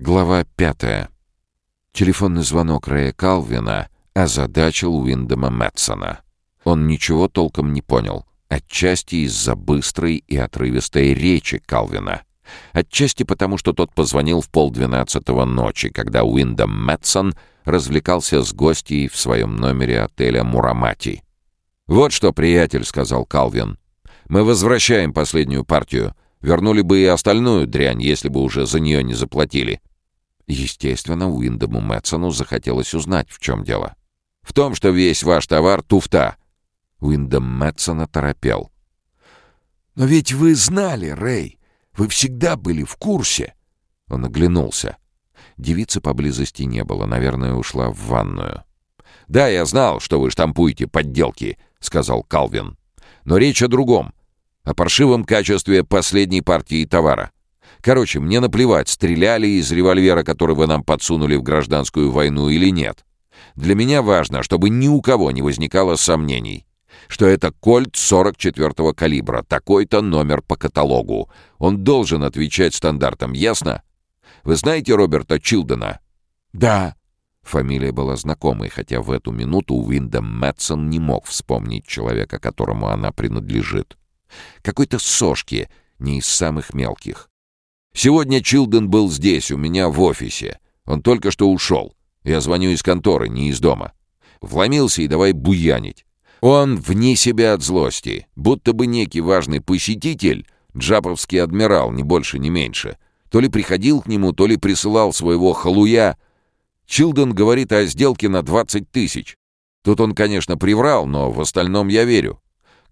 Глава пятая. Телефонный звонок Рэя Калвина озадачил Уиндома Мэтсона. Он ничего толком не понял, отчасти из-за быстрой и отрывистой речи Калвина. Отчасти потому, что тот позвонил в полдвенадцатого ночи, когда Уиндом Мэтсон развлекался с гостьей в своем номере отеля «Мурамати». «Вот что, приятель», — сказал Калвин, — «мы возвращаем последнюю партию. Вернули бы и остальную дрянь, если бы уже за нее не заплатили». Естественно, Уиндому Мэтсону захотелось узнать, в чем дело. «В том, что весь ваш товар — туфта». Уиндом Мэтсона торопел. «Но ведь вы знали, Рэй. Вы всегда были в курсе». Он оглянулся. Девицы поблизости не было, наверное, ушла в ванную. «Да, я знал, что вы штампуете подделки», — сказал Калвин. «Но речь о другом о паршивом качестве последней партии товара. Короче, мне наплевать, стреляли из револьвера, который вы нам подсунули в гражданскую войну или нет. Для меня важно, чтобы ни у кого не возникало сомнений, что это кольт 44-го калибра, такой-то номер по каталогу. Он должен отвечать стандартам, ясно? Вы знаете Роберта Чилдена? Да. Фамилия была знакомой, хотя в эту минуту Уиндом Мэтсон не мог вспомнить человека, которому она принадлежит. Какой-то сошки, не из самых мелких. Сегодня Чилден был здесь, у меня в офисе. Он только что ушел. Я звоню из конторы, не из дома. Вломился и давай буянить. Он вне себя от злости, будто бы некий важный посетитель, джаповский адмирал, ни больше, ни меньше, то ли приходил к нему, то ли присылал своего халуя. Чилден говорит о сделке на 20 тысяч. Тут он, конечно, приврал, но в остальном я верю.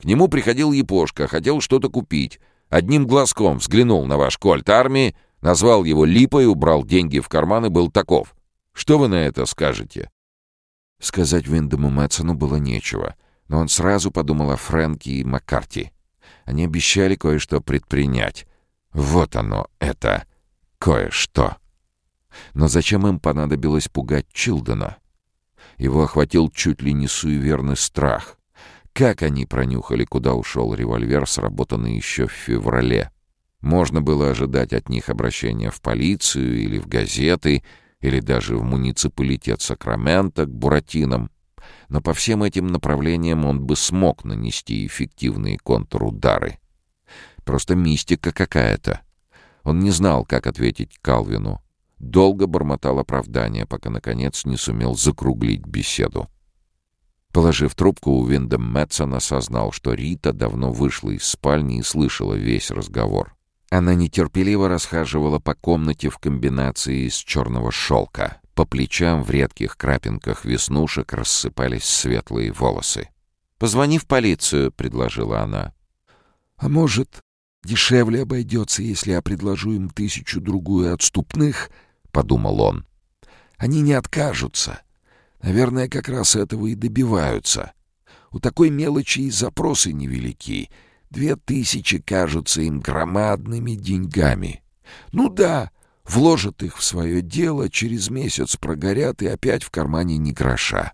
К нему приходил Япошка, хотел что-то купить. Одним глазком взглянул на ваш кольт армии, назвал его липой, убрал деньги в карман и был таков. Что вы на это скажете?» Сказать Виндому Мэтсону было нечего, но он сразу подумал о Фрэнке и Маккарти. Они обещали кое-что предпринять. Вот оно, это кое-что. Но зачем им понадобилось пугать Чилдена? Его охватил чуть ли не суеверный страх. Как они пронюхали, куда ушел револьвер, сработанный еще в феврале? Можно было ожидать от них обращения в полицию или в газеты, или даже в муниципалитет Сакрамента к Буратинам. Но по всем этим направлениям он бы смог нанести эффективные контрудары. Просто мистика какая-то. Он не знал, как ответить Калвину. Долго бормотал оправдание, пока, наконец, не сумел закруглить беседу. Положив трубку, Уиндом Мэтсон осознал, что Рита давно вышла из спальни и слышала весь разговор. Она нетерпеливо расхаживала по комнате в комбинации из черного шелка. По плечам в редких крапинках веснушек рассыпались светлые волосы. «Позвони в полицию», — предложила она. «А может, дешевле обойдется, если я предложу им тысячу-другую отступных?» — подумал он. «Они не откажутся». Наверное, как раз этого и добиваются. У такой мелочи и запросы невелики. Две тысячи кажутся им громадными деньгами. Ну да, вложат их в свое дело, через месяц прогорят и опять в кармане ни гроша.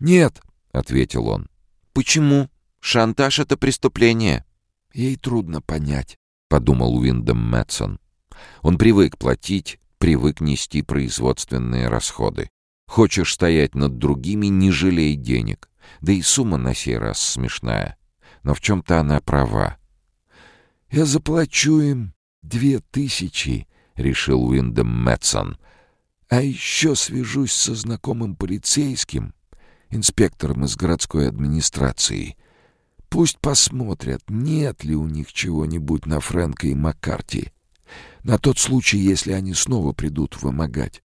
«Нет», — ответил он. «Почему? Шантаж — это преступление». «Ей трудно понять», — подумал Уиндом Мэтсон. Он привык платить, привык нести производственные расходы. Хочешь стоять над другими, не жалей денег. Да и сумма на сей раз смешная. Но в чем-то она права. «Я заплачу им две тысячи», — решил Уиндом Мэтсон. «А еще свяжусь со знакомым полицейским, инспектором из городской администрации. Пусть посмотрят, нет ли у них чего-нибудь на Фрэнка и Маккарти. На тот случай, если они снова придут вымогать.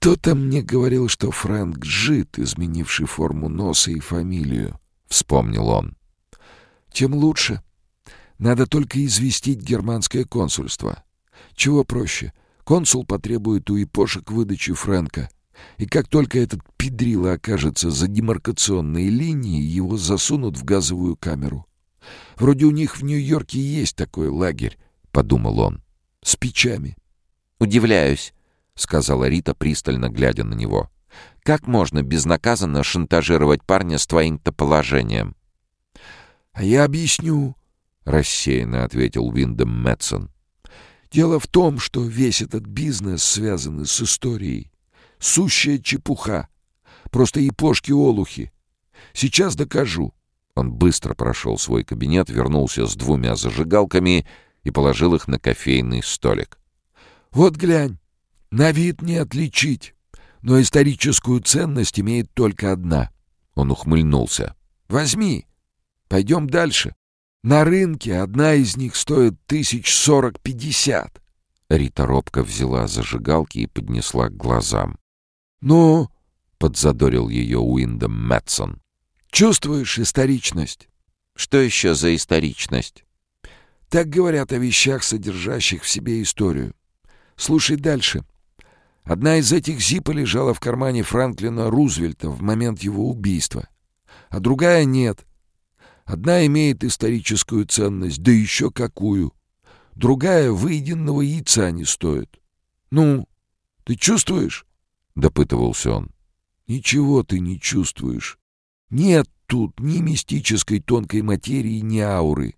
«Кто-то мне говорил, что Фрэнк Джит, изменивший форму носа и фамилию», — вспомнил он. «Тем лучше. Надо только известить германское консульство. Чего проще? Консул потребует у ипошек выдачи Фрэнка, и как только этот педрило окажется за демаркационной линией, его засунут в газовую камеру. Вроде у них в Нью-Йорке есть такой лагерь», — подумал он, — «с печами». «Удивляюсь». — сказала Рита, пристально глядя на него. «Как можно безнаказанно шантажировать парня с твоим-то положением?» «А я объясню», — рассеянно ответил Виндем Мэтсон. Дело в том, что весь этот бизнес, связанный с историей, сущая чепуха. Просто епошки-олухи. Сейчас докажу». Он быстро прошел свой кабинет, вернулся с двумя зажигалками и положил их на кофейный столик. «Вот глянь, на вид не отличить, но историческую ценность имеет только одна». Он ухмыльнулся. «Возьми, пойдем дальше. На рынке одна из них стоит тысяч сорок-пятьдесят». Рита робко взяла зажигалки и поднесла к глазам. «Ну?» — подзадорил ее Уиндом Мэтсон. «Чувствуешь историчность?» «Что еще за историчность?» Так говорят о вещах, содержащих в себе историю. Слушай дальше. Одна из этих зипа лежала в кармане Франклина Рузвельта в момент его убийства, а другая нет. Одна имеет историческую ценность, да еще какую. Другая выеденного яйца не стоит. Ну, ты чувствуешь? — допытывался он. Ничего ты не чувствуешь. Нет тут ни мистической тонкой материи, ни ауры.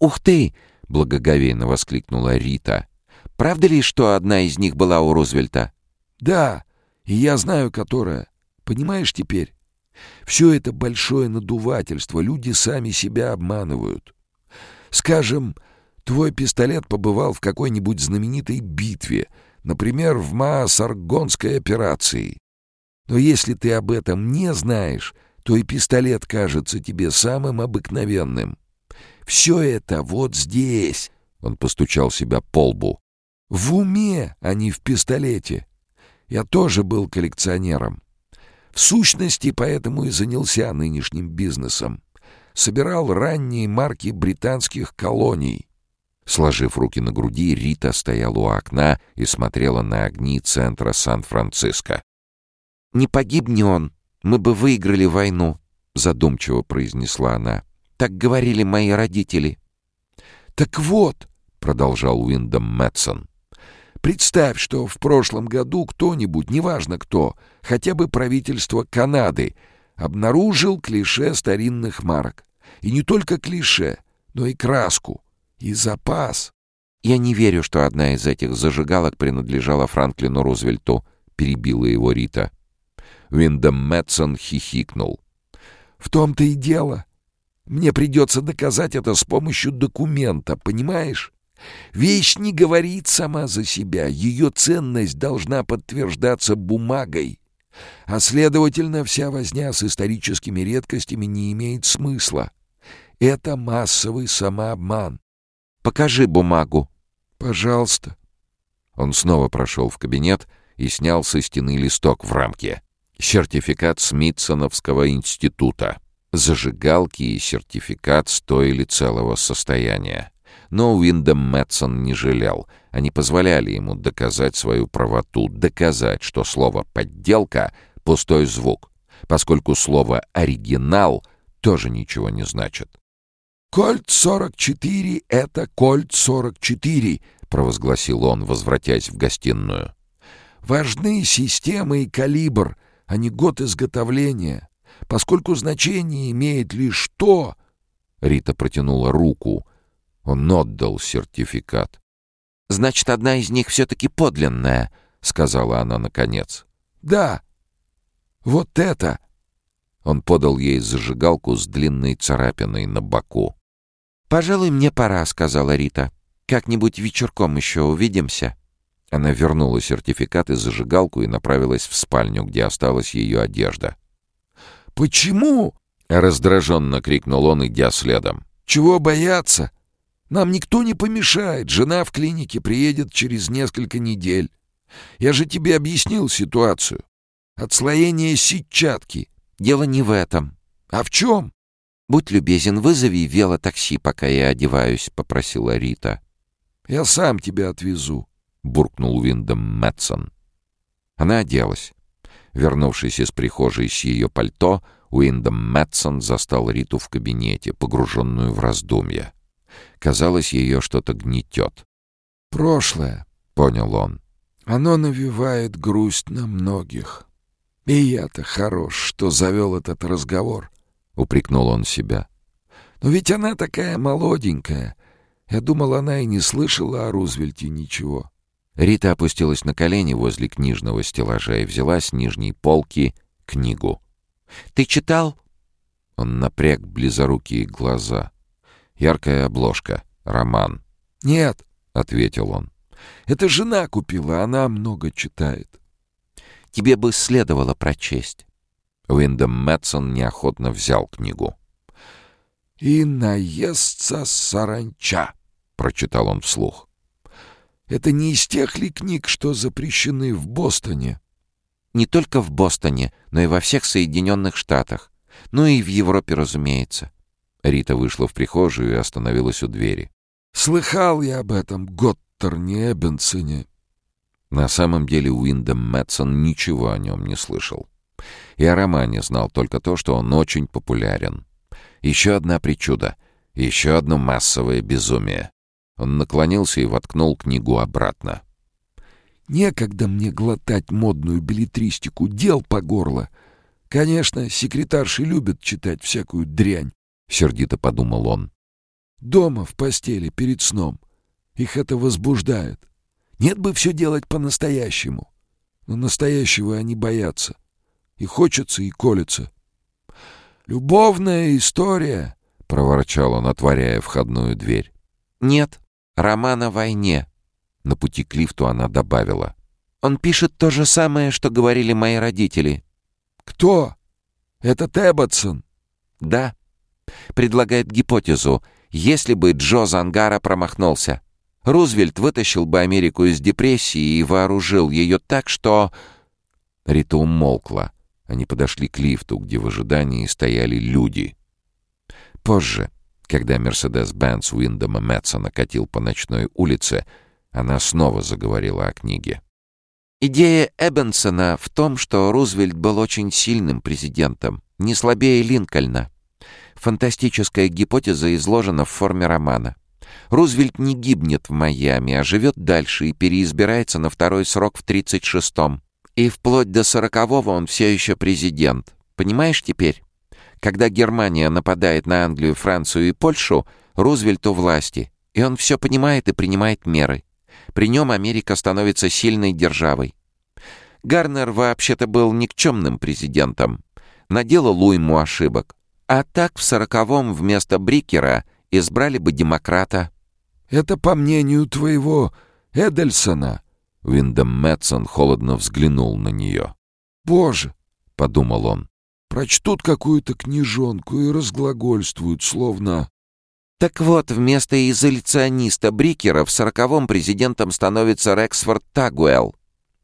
«Ух ты!» — благоговейно воскликнула Рита. «Правда ли, что одна из них была у Рузвельта?» «Да, и я знаю, которая. Понимаешь теперь? Все это большое надувательство, люди сами себя обманывают. Скажем, твой пистолет побывал в какой-нибудь знаменитой битве, например, в Маасаргонской операции. Но если ты об этом не знаешь, то и пистолет кажется тебе самым обыкновенным. Все это вот здесь, — он постучал себя по лбу, — в уме, а не в пистолете. Я тоже был коллекционером. В сущности, поэтому и занялся нынешним бизнесом. Собирал ранние марки британских колоний. Сложив руки на груди, Рита стояла у окна и смотрела на огни центра Сан-Франциско. «Не погибни он, мы бы выиграли войну», — задумчиво произнесла она. Так говорили мои родители». «Так вот», — продолжал Уиндом Мэтсон, «представь, что в прошлом году кто-нибудь, неважно кто, хотя бы правительство Канады, обнаружил клише старинных марок. И не только клише, но и краску, и запас». «Я не верю, что одна из этих зажигалок принадлежала Франклину Рузвельту», — перебила его Рита. Уиндом Мэтсон хихикнул. «В том-то и дело. Мне придется доказать это с помощью документа, понимаешь? Вещь не говорит сама за себя, ее ценность должна подтверждаться бумагой. А следовательно, вся возня с историческими редкостями не имеет смысла. Это массовый самообман. «Покажи бумагу». «Пожалуйста». Он снова прошел в кабинет и снял со стены листок в рамке. Сертификат Смитсоновского института. Зажигалки и сертификат стоили целого состояния. Но Уиндом Мэтсон не жалел. Они позволяли ему доказать свою правоту, доказать, что слово «подделка» — пустой звук, поскольку слово «оригинал» тоже ничего не значит. «Кольт 44 — это Кольт 44», — провозгласил он, возвратясь в гостиную. «Важны система и калибр, а не год изготовления поскольку значение имеет лишь то...» Рита протянула руку. Он отдал сертификат. «Значит, одна из них все-таки подлинная», — сказала она наконец. «Да, вот это!» Он подал ей зажигалку с длинной царапиной на боку. «Пожалуй, мне пора», — сказала Рита. «Как-нибудь вечерком еще увидимся». Она вернула сертификат и зажигалку и направилась в спальню, где осталась ее одежда. «Почему?» — раздраженно крикнул он, идя следом. «Чего бояться? Нам никто не помешает. Жена в клинике приедет через несколько недель. Я же тебе объяснил ситуацию. Отслоение сетчатки. Дело не в этом. А в чем?» «Будь любезен, вызови велотакси, пока я одеваюсь», — попросила Рита. «Я сам тебя отвезу», — буркнул Виндом Мэтсон. Она оделась. Вернувшись из прихожей с ее пальто, Уиндом Мэтсон застал Риту в кабинете, погруженную в раздумья. Казалось, ее что-то гнетет. «Прошлое», — понял он, — «оно навевает грусть на многих. И я-то хорош, что завел этот разговор», — упрекнул он себя. «Но ведь она такая молоденькая, Я думал, она и не слышала о Рузвельте ничего. Рита опустилась на колени возле книжного стеллажа и взяла с нижней полки книгу. «Ты читал?» Он напряг близорукие глаза. Яркая обложка. Роман. «Нет», — ответил он. «Это жена купила, она много читает». «Тебе бы следовало прочесть». Уиндом Мэтсон неохотно взял книгу. «И наестся саранча», — прочитал он вслух. «Это не из тех ли книг, что запрещены в Бостоне?» «Не только в Бостоне, но и во всех Соединенных Штатах. Ну и в Европе, разумеется». Рита вышла в прихожую и остановилась у двери. «Слыхал я об этом Готтерне Эббенсоне». На самом деле Уиндом Мэтсон ничего о нем не слышал. И о романе знал только то, что он очень популярен. Еще одна причуда, еще одно массовое безумие. Он наклонился и воткнул книгу обратно. «Некогда мне глотать модную билетристику, дел по горло. Конечно, секретарши любят читать всякую дрянь», — сердито подумал он. «Дома, в постели, перед сном. Их это возбуждает. Нет бы все делать по-настоящему. Но настоящего они боятся. И хочется, и колется. «Любовная история», — проворчал он, отворяя входную дверь. «Нет, роман о войне», — на пути к лифту она добавила. «Он пишет то же самое, что говорили мои родители». «Кто? Это Эбботсон?» «Да». Предлагает гипотезу, если бы Джо Зангара промахнулся. Рузвельт вытащил бы Америку из депрессии и вооружил ее так, что... Рита умолкла. Они подошли к лифту, где в ожидании стояли люди. Позже, когда Мерседес-Бенц Уиндома Мэтсона катил по ночной улице, она снова заговорила о книге. Идея Эббенсона в том, что Рузвельт был очень сильным президентом, не слабее Линкольна. Фантастическая гипотеза изложена в форме романа. Рузвельт не гибнет в Майами, а живет дальше и переизбирается на второй срок в 36-м. И вплоть до сорокового он все еще президент. Понимаешь теперь? Когда Германия нападает на Англию, Францию и Польшу, Рузвельт у власти. И он все понимает и принимает меры. При нем Америка становится сильной державой. Гарнер вообще-то был никчемным президентом. Наделал уйму ошибок. А так в сороковом вместо Брикера избрали бы демократа. «Это по мнению твоего Эдельсона», Виндом Мэтсон холодно взглянул на нее. «Боже!» — подумал он. «Прочтут какую-то книжонку и разглагольствуют, словно...» Так вот, вместо изоляциониста Брикера в сороковом президентом становится Рексфорд Тагуэлл.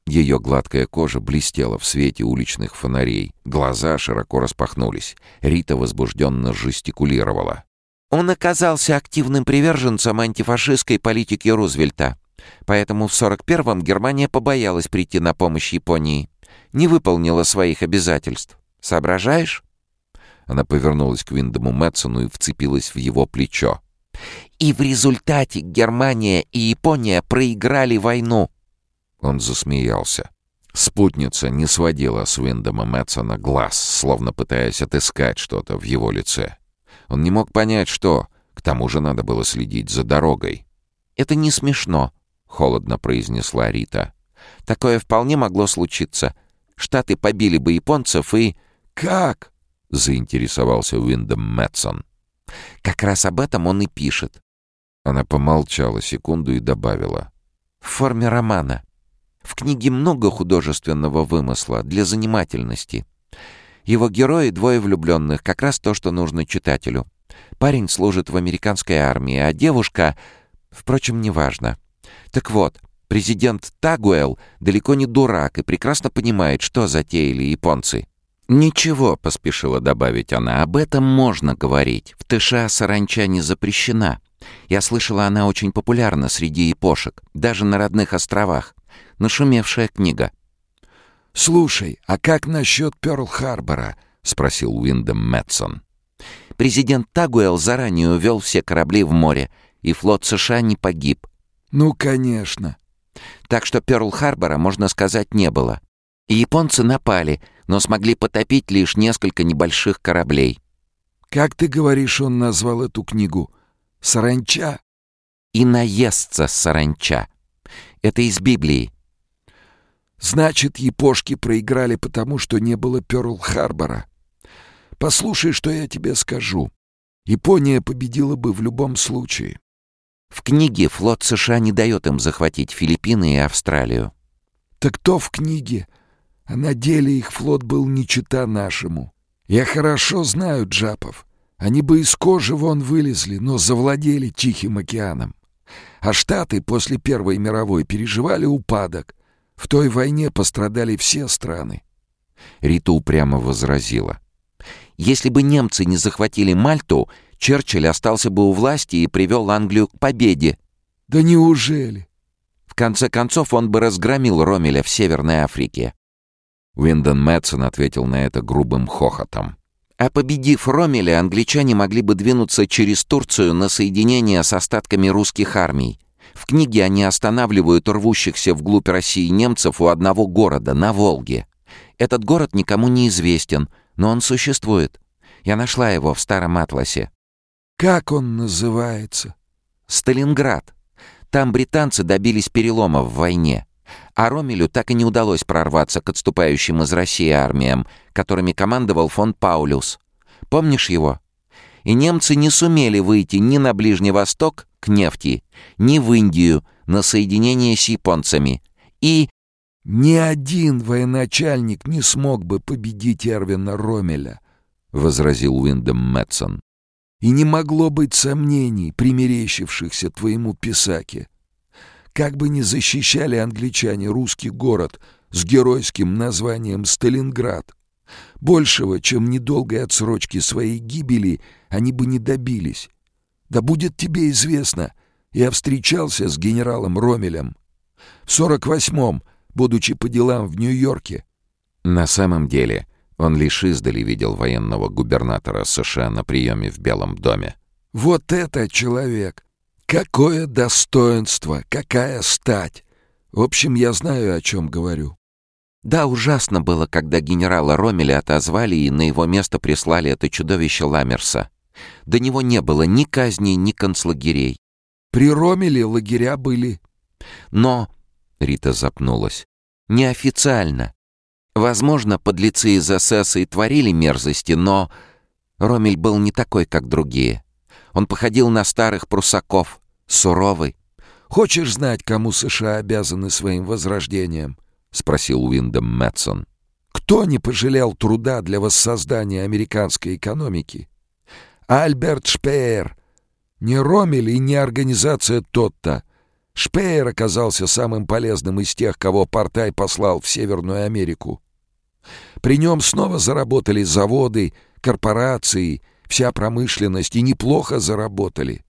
Ее гладкая кожа блестела в свете уличных фонарей. Глаза широко распахнулись. Рита возбужденно жестикулировала. Он оказался активным приверженцем антифашистской политики Рузвельта. Поэтому в 41-м Германия побоялась прийти на помощь Японии. Не выполнила своих обязательств. Соображаешь? Она повернулась к Виндому Мэтсону и вцепилась в его плечо. «И в результате Германия и Япония проиграли войну!» Он засмеялся. Спутница не сводила с Виндома Мэтсона глаз, словно пытаясь отыскать что-то в его лице. Он не мог понять, что. К тому же надо было следить за дорогой. «Это не смешно», холодно произнесла Рита. Такое вполне могло случиться. Штаты побили бы японцев и... «Как?» — заинтересовался Уиндом Мэтсон. «Как раз об этом он и пишет». Она помолчала секунду и добавила. «В форме романа. В книге много художественного вымысла для занимательности. Его герои — двое влюбленных, как раз то, что нужно читателю. Парень служит в американской армии, а девушка... Впрочем, неважно. Так вот, президент Тагуэл далеко не дурак и прекрасно понимает, что затеяли японцы. «Ничего», — поспешила добавить она, — «об этом можно говорить. В ТШ саранча не запрещена. Я слышала, она очень популярна среди япошек, даже на родных островах. Нашумевшая книга». «Слушай, а как насчет Пёрл-Харбора?» — спросил Уиндом Мэтсон. Президент Тагуэл заранее увел все корабли в море, и флот США не погиб. «Ну, конечно». Так что Пёрл-Харбора, можно сказать, не было. И японцы напали, но смогли потопить лишь несколько небольших кораблей. «Как ты говоришь, он назвал эту книгу? Саранча?» и наестся саранча. Это из Библии. Значит, япошки проиграли потому, что не было Пёрл-Харбора. Послушай, что я тебе скажу. Япония победила бы в любом случае. В книге флот США не дает им захватить Филиппины и Австралию. Так то в книге. А на деле их флот был не чита нашему. Я хорошо знаю джапов. Они бы из кожи вон вылезли, но завладели Тихим океаном. А Штаты после Первой мировой переживали упадок. В той войне пострадали все страны. Рита упрямо возразила. Если бы немцы не захватили Мальту, Черчилль остался бы у власти и привел Англию к победе. Да неужели? В конце концов, он бы разгромил Ромеля в Северной Африке. Уиндон Мэтсон ответил на это грубым хохотом. А победив Ромеля, англичане могли бы двинуться через Турцию на соединение с остатками русских армий. В книге они останавливают рвущихся вглубь России немцев у одного города, на Волге. Этот город никому не известен, но он существует. Я нашла его в старом атласе. Как он называется? Сталинград. Там британцы добились перелома в войне. А Ромелю так и не удалось прорваться к отступающим из России армиям, которыми командовал фон Паулюс. Помнишь его? И немцы не сумели выйти ни на Ближний Восток, к нефти, ни в Индию, на соединение с японцами. И... «Ни один военачальник не смог бы победить Эрвина Ромеля», — возразил Уиндом Мэтсон. «И не могло быть сомнений, примерещившихся твоему писаке. Как бы ни защищали англичане русский город с геройским названием Сталинград, большего, чем недолгой отсрочки своей гибели, они бы не добились. Да будет тебе известно, я встречался с генералом Ромелем. В сорок восьмом, будучи по делам в Нью-Йорке. На самом деле, он лишь издали видел военного губернатора США на приеме в Белом доме. Вот это человек! Какое достоинство, какая стать! В общем, я знаю, о чем говорю. Да, ужасно было, когда генерала Ромеля отозвали и на его место прислали это чудовище Ламерса. До него не было ни казней, ни концлагерей. При Ромеле лагеря были. Но, — Рита запнулась, — неофициально. Возможно, подлецы из СС и творили мерзости, но Ромель был не такой, как другие. Он походил на старых прусаков, суровый. «Хочешь знать, кому США обязаны своим возрождением?» — спросил Уиндом Мэтсон. «Кто не пожалел труда для воссоздания американской экономики? Альберт Шпеер. Не Ромель и не организация Тотта. Шпеер оказался самым полезным из тех, кого Портай послал в Северную Америку. При нем снова заработали заводы, корпорации, вся промышленность, и неплохо заработали.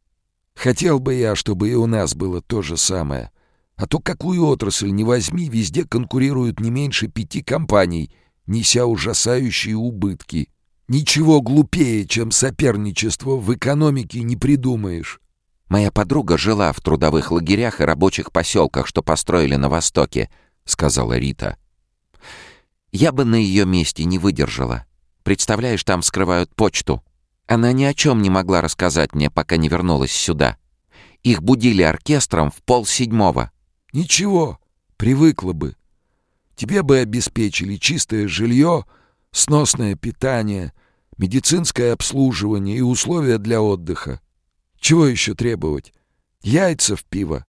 Хотел бы я, чтобы и у нас было то же самое. А то какую отрасль не возьми, везде конкурируют не меньше пяти компаний, неся ужасающие убытки. Ничего глупее, чем соперничество в экономике не придумаешь. Моя подруга жила в трудовых лагерях и рабочих поселках, что построили на Востоке, — сказала Рита. Я бы на ее месте не выдержала. Представляешь, там скрывают почту. Она ни о чем не могла рассказать мне, пока не вернулась сюда. Их будили оркестром в полседьмого. Ничего, привыкла бы. Тебе бы обеспечили чистое жилье, сносное питание, медицинское обслуживание и условия для отдыха. Чего еще требовать? Яйца в пиво.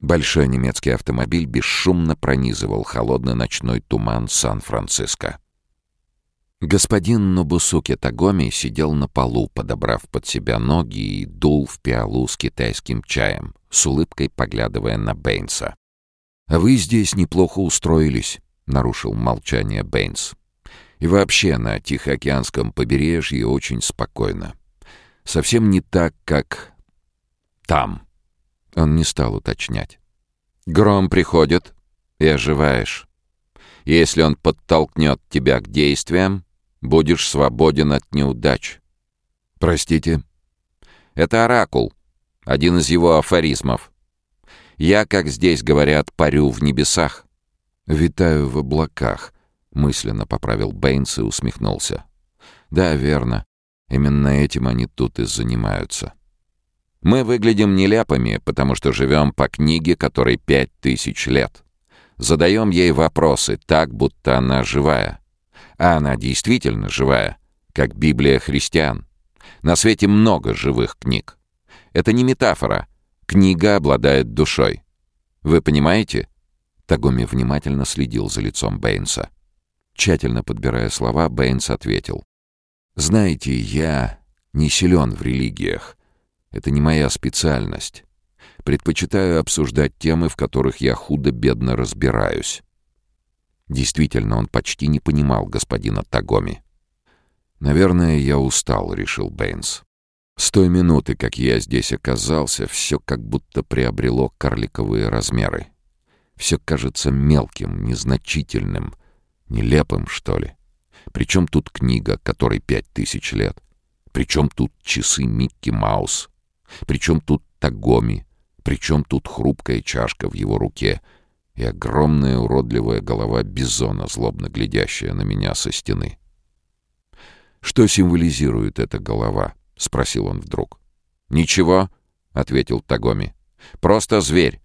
Большой немецкий автомобиль бесшумно пронизывал холодный ночной туман Сан-Франциско. Господин Нобусуке Тагоми сидел на полу, подобрав под себя ноги и дул в пиалу с китайским чаем, с улыбкой поглядывая на Бэйнса. «А вы здесь неплохо устроились», — нарушил молчание Бэйнс. «И вообще на Тихоокеанском побережье очень спокойно. Совсем не так, как там». Он не стал уточнять. «Гром приходит, и оживаешь. Если он подтолкнет тебя к действиям, Будешь свободен от неудач. Простите. Это оракул. Один из его афоризмов. Я, как здесь говорят, парю в небесах. Витаю в облаках, мысленно поправил Бэйнс и усмехнулся. Да, верно. Именно этим они тут и занимаются. Мы выглядим нелепыми, потому что живем по книге, которой пять тысяч лет. Задаем ей вопросы так, будто она живая. А она действительно живая, как Библия христиан. На свете много живых книг. Это не метафора. Книга обладает душой. Вы понимаете? Тагоми внимательно следил за лицом Бэйнса. Тщательно подбирая слова, Бэйнс ответил. «Знаете, я не силен в религиях. Это не моя специальность. Предпочитаю обсуждать темы, в которых я худо-бедно разбираюсь». Действительно, он почти не понимал господина Тагоми. «Наверное, я устал», — решил Бэйнс. С той минуты, как я здесь оказался, все как будто приобрело карликовые размеры. Все кажется мелким, незначительным, нелепым, что ли. Причем тут книга, которой пять тысяч лет? Причем тут часы Микки Маус? Причем тут Тагоми? Причем тут хрупкая чашка в его руке и огромная уродливая голова бизона, злобно глядящая на меня со стены? Что символизирует эта голова? — спросил он вдруг. «Ничего», — ответил Тагоми. «Просто зверь.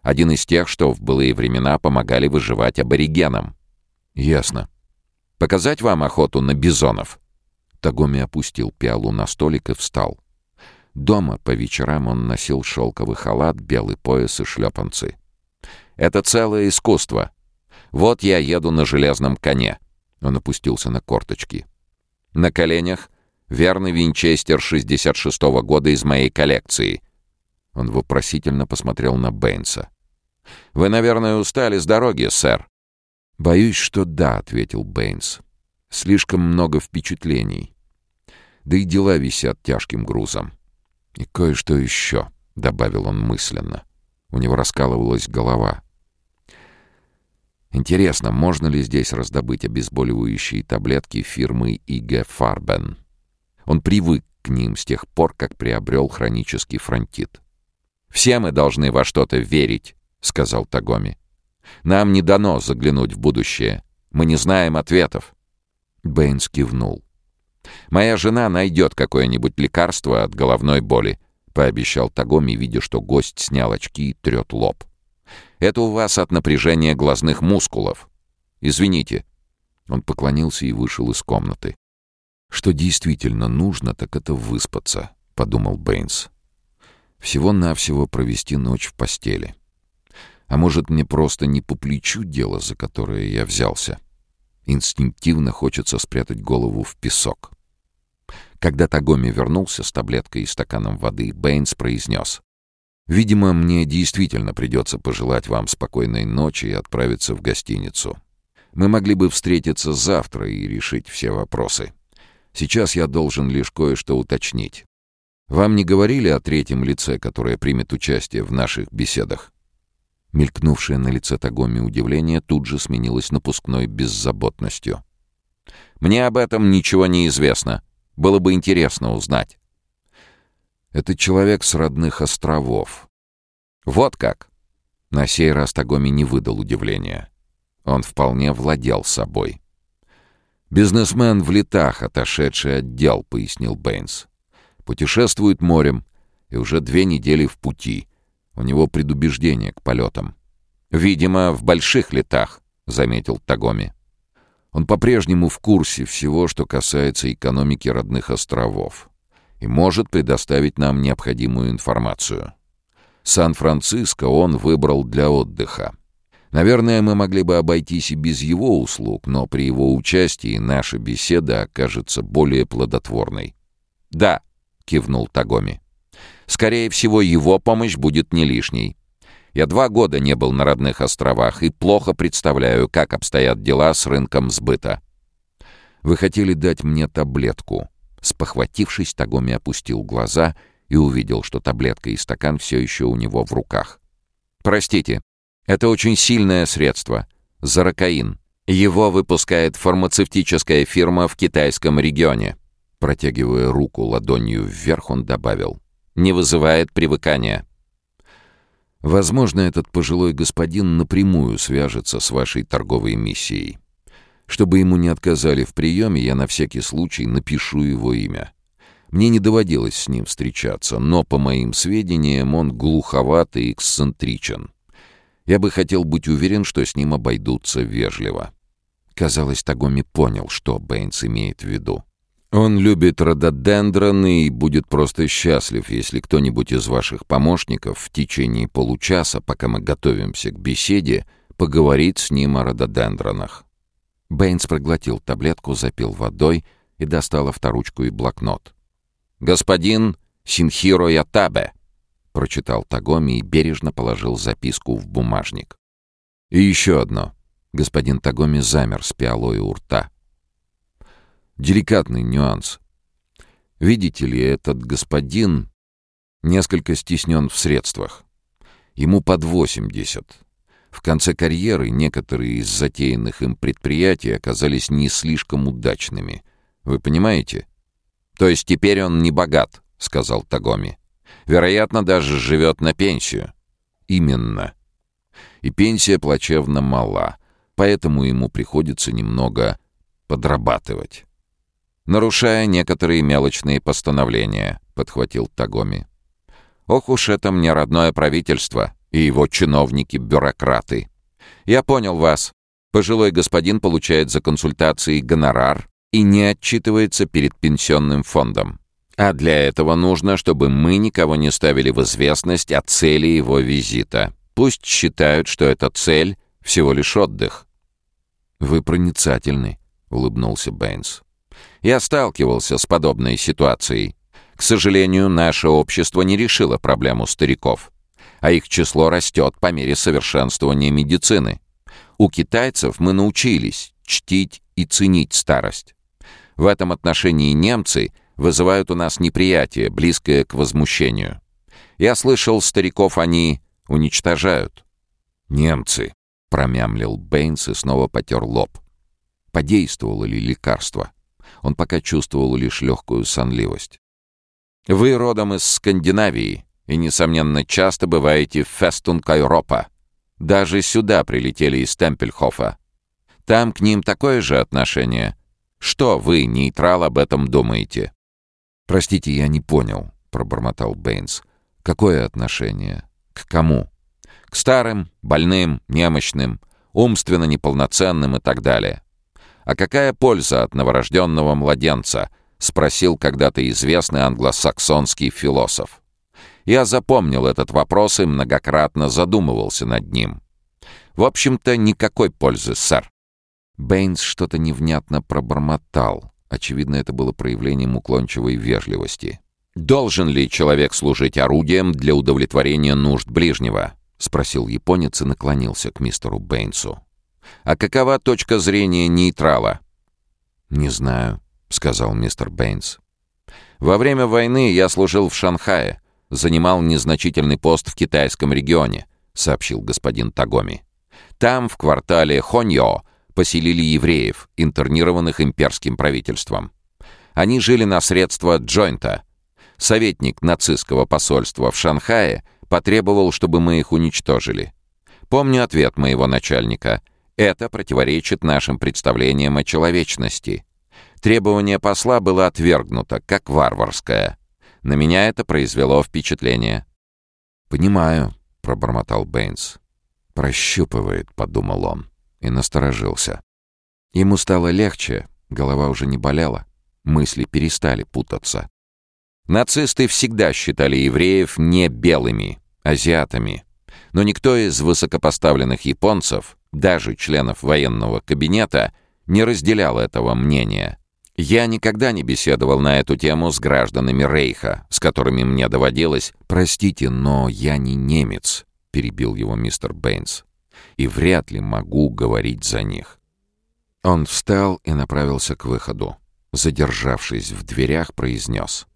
Один из тех, что в былые времена помогали выживать аборигенам». «Ясно. Показать вам охоту на бизонов?» Тагоми опустил пиалу на столик и встал. Дома по вечерам он носил шелковый халат, белый пояс и шлепанцы. «Это целое искусство. Вот я еду на железном коне». Он опустился на корточки. На коленях Верный винчестер 66-го года из моей коллекции». Он вопросительно посмотрел на Бэйнса. «Вы, наверное, устали с дороги, сэр?» «Боюсь, что да», — ответил Бэйнс. «Слишком много впечатлений. Да и дела висят тяжким грузом. И кое-что еще», — добавил он мысленно. У него раскалывалась голова. «Интересно, можно ли здесь раздобыть обезболивающие таблетки фирмы ИГ Фарбен?» Он привык к ним с тех пор, как приобрел хронический фронтит. «Все мы должны во что-то верить», — сказал Тагоми. «Нам не дано заглянуть в будущее. Мы не знаем ответов». Бэйнс кивнул. «Моя жена найдет какое-нибудь лекарство от головной боли», — пообещал Тагоми, видя, что гость снял очки и трет лоб. «Это у вас от напряжения глазных мускулов. Извините». Он поклонился и вышел из комнаты. Что действительно нужно, так это выспаться, подумал Бэйнс. Всего-навсего провести ночь в постели. А может, мне просто не по плечу дело, за которое я взялся? Инстинктивно хочется спрятать голову в песок. Когда Тагоми вернулся с таблеткой и стаканом воды, Бэйнс произнес. «Видимо, мне действительно придется пожелать вам спокойной ночи и отправиться в гостиницу. Мы могли бы встретиться завтра и решить все вопросы». Сейчас я должен лишь кое-что уточнить. Вам не говорили о третьем лице, которое примет участие в наших беседах?» Мелькнувшее на лице Тагоми удивление тут же сменилось напускной беззаботностью. «Мне об этом ничего не известно. Было бы интересно узнать». «Это человек с родных островов». «Вот как!» На сей раз Тагоми не выдал удивления. Он вполне владел собой. «Бизнесмен в летах, отошедший от дел», — пояснил Бэйнс. «Путешествует морем и уже две недели в пути. У него предубеждение к полетам». «Видимо, в больших летах», — заметил Тагоми. Он по-прежнему в курсе всего, что касается экономики родных островов и может предоставить нам необходимую информацию. Сан-Франциско он выбрал для отдыха. Наверное, мы могли бы обойтись и без его услуг, но при его участии наша беседа окажется более плодотворной. «Да», — кивнул Тагоми. «Скорее всего, его помощь будет не лишней. Я два года не был на родных островах и плохо представляю, как обстоят дела с рынком сбыта». «Вы хотели дать мне таблетку». Спохватившись, Тагоми опустил глаза и увидел, что таблетка и стакан все еще у него в руках. «Простите, это очень сильное средство. Зарокаин. Его выпускает фармацевтическая фирма в китайском регионе. Протягивая руку ладонью вверх, он добавил. Не вызывает привыкания. Возможно, этот пожилой господин напрямую свяжется с вашей торговой миссией. Чтобы ему не отказали в приеме, я на всякий случай напишу его имя. Мне не доводилось с ним встречаться, но, по моим сведениям, он глуховат и эксцентричен. Я бы хотел быть уверен, что с ним обойдутся вежливо. Казалось, Тагоми понял, что Бэйнс имеет в виду. Он любит рододендроны и будет просто счастлив, если кто-нибудь из ваших помощников в течение получаса, пока мы готовимся к беседе, поговорит с ним о рододендронах. Бэйнс проглотил таблетку, запил водой и достал авторучку и блокнот. «Господин Синхиро Ятабе», — прочитал Тагоми и бережно положил записку в бумажник. «И еще одно». Господин Тагоми замер с пиалой у рта. Деликатный нюанс. Видите ли, этот господин несколько стеснен в средствах. Ему под 80. В конце карьеры некоторые из затеянных им предприятий оказались не слишком удачными. Вы понимаете? То есть теперь он не богат, сказал Тагоми. Вероятно, даже живет на пенсию. Именно. И пенсия плачевно мала, поэтому ему приходится немного подрабатывать. «Нарушая некоторые мелочные постановления», — подхватил Тагоми. «Ох уж это мне родное правительство и его чиновники-бюрократы. Я понял вас. Пожилой господин получает за консультации гонорар и не отчитывается перед пенсионным фондом. А для этого нужно, чтобы мы никого не ставили в известность о цели его визита. Пусть считают, что эта цель — всего лишь отдых. «Вы проницательны», — улыбнулся Бэйнс. «Я сталкивался с подобной ситуацией. К сожалению, наше общество не решило проблему стариков, а их число растет по мере совершенствования медицины. У китайцев мы научились чтить и ценить старость. В этом отношении немцы вызывают у нас неприятие, близкое к возмущению. Я слышал, стариков они уничтожают. «Немцы», — промямлил Бэйнс и снова потер лоб. Подействовало ли лекарство? Он пока чувствовал лишь легкую сонливость. «Вы родом из Скандинавии и, несомненно, часто бываете в Фестунг-Европа. Даже сюда прилетели из Темпельхофа. Там к ним такое же отношение. Что вы, нейтрал, об этом думаете?» «Простите, я не понял», — пробормотал Бэйнс. «Какое отношение? К кому?» «К старым, больным, немощным, умственно неполноценным и так далее. А какая польза от новорожденного младенца?» — спросил когда-то известный англосаксонский философ. Я запомнил этот вопрос и многократно задумывался над ним. В общем-то, никакой пользы, сэр. Бэйнс что-то невнятно пробормотал. Очевидно, это было проявлением уклончивой вежливости. «Должен ли человек служить орудием для удовлетворения нужд ближнего?» — спросил японец и наклонился к мистеру Бэйнсу. «А какова точка зрения нейтрала?» «Не знаю», — сказал мистер Бэйнс. «Во время войны я служил в Шанхае, занимал незначительный пост в китайском регионе», — сообщил господин Тагоми. «Там, в квартале Хоньо, поселили евреев, интернированных имперским правительством. Они жили на средства джойнта. Советник нацистского посольства в Шанхае потребовал, чтобы мы их уничтожили. Помню ответ моего начальника. Это противоречит нашим представлениям о человечности. Требование посла было отвергнуто, как варварское. На меня это произвело впечатление. «Понимаю», — пробормотал Бэйнс. «Прощупывает», — подумал он и насторожился. Ему стало легче, голова уже не болела, мысли перестали путаться. Нацисты всегда считали евреев не белыми, азиатами. Но никто из высокопоставленных японцев, даже членов военного кабинета, не разделял этого мнения. Я никогда не беседовал на эту тему с гражданами Рейха, с которыми мне доводилось «Простите, но я не немец», — перебил его мистер Бэйнс и вряд ли могу говорить за них. Он встал и направился к выходу. Задержавшись в дверях, произнес.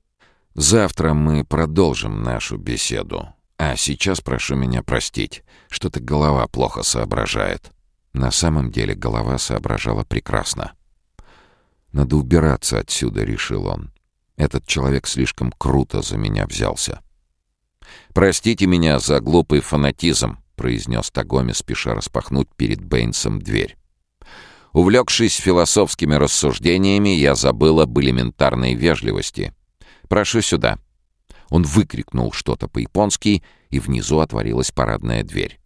«Завтра мы продолжим нашу беседу. А сейчас прошу меня простить, что-то голова плохо соображает». На самом деле голова соображала прекрасно. «Надо убираться отсюда», — решил он. «Этот человек слишком круто за меня взялся». «Простите меня за глупый фанатизм», произнес Тагоми, спеша распахнуть перед Бэйнсом дверь. Увлекшись философскими рассуждениями, я забыл об элементарной вежливости. «Прошу сюда». Он выкрикнул что-то по-японски, и внизу отворилась парадная дверь.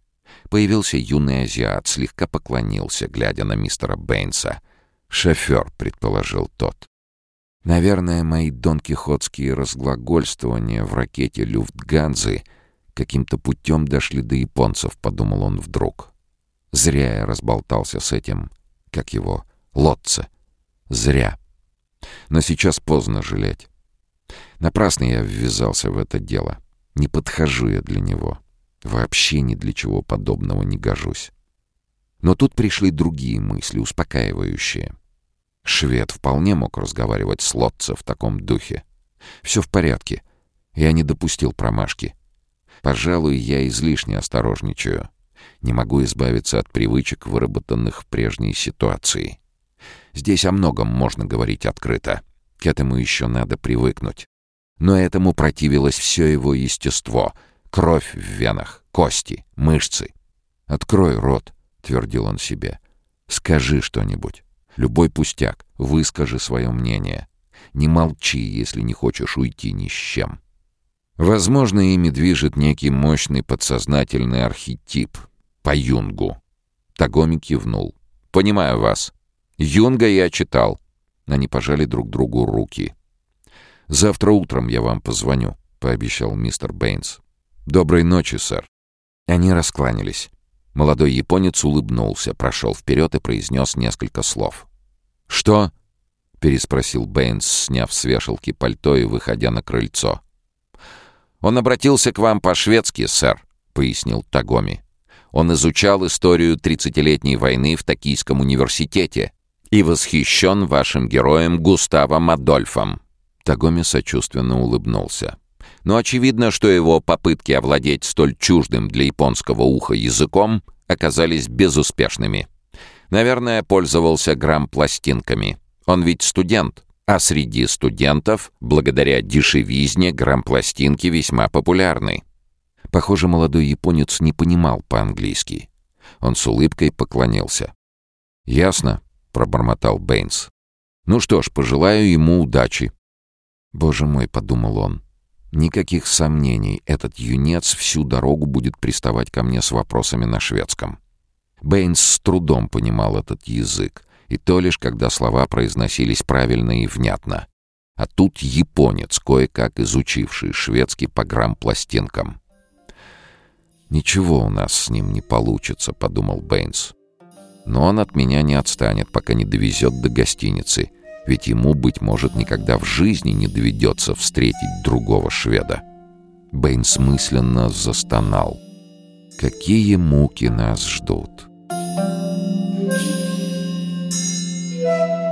Появился юный азиат, слегка поклонился, глядя на мистера Бэйнса. «Шофер», — предположил тот. Наверное, мои донкихотские разглагольствования в ракете Люфтганзы каким-то путем дошли до японцев, подумал он вдруг. Зря я разболтался с этим, как его, лотце. Зря. Но сейчас поздно жалеть. Напрасно я ввязался в это дело. Не подхожу я для него. Вообще ни для чего подобного не гожусь. Но тут пришли другие мысли, успокаивающие. Швед вполне мог разговаривать с Лотце в таком духе. Все в порядке. Я не допустил промашки. Пожалуй, я излишне осторожничаю. Не могу избавиться от привычек, выработанных в прежней ситуации. Здесь о многом можно говорить открыто. К этому еще надо привыкнуть. Но этому противилось все его естество. Кровь в венах, кости, мышцы. «Открой рот», — твердил он себе. «Скажи что-нибудь. Любой пустяк. Выскажи свое мнение. Не молчи, если не хочешь уйти ни с чем». Возможно, ими движет некий мощный подсознательный архетип. По Юнгу. Тагоми кивнул. «Понимаю вас. Юнга я читал». Они пожали друг другу руки. «Завтра утром я вам позвоню», — пообещал мистер Бэйнс. «Доброй ночи, сэр». Они раскланялись. Молодой японец улыбнулся, прошел вперед и произнес несколько слов. «Что?» — переспросил Бэйнс, сняв с вешалки пальто и выходя на крыльцо. «Он обратился к вам по-шведски, сэр», — пояснил Тагоми. «Он изучал историю тридцатилетней войны в Токийском университете и восхищен вашим героем Густавом Адольфом». Тагоми сочувственно улыбнулся. Но очевидно, что его попытки овладеть столь чуждым для японского уха языком оказались безуспешными. Наверное, пользовался грамм-пластинками. Он ведь студент, а среди студентов, благодаря дешевизне, грамм-пластинки весьма популярны. Похоже, молодой японец не понимал по-английски. Он с улыбкой поклонился. «Ясно», — пробормотал Бэйнс. «Ну что ж, пожелаю ему удачи». «Боже мой», — подумал он, Никаких сомнений, этот юнец всю дорогу будет приставать ко мне с вопросами на шведском. Бэйнс с трудом понимал этот язык, и то лишь когда слова произносились правильно и внятно. А тут японец, кое-как изучивший шведский по грампластинкам. «Ничего у нас с ним не получится», — подумал Бэйнс. Но он от меня не отстанет, пока не довезет до гостиницы, ведь ему, быть может, никогда в жизни не доведется встретить другого шведа. Бэйнс мысленно застонал. «Какие муки нас ждут!» Thank you.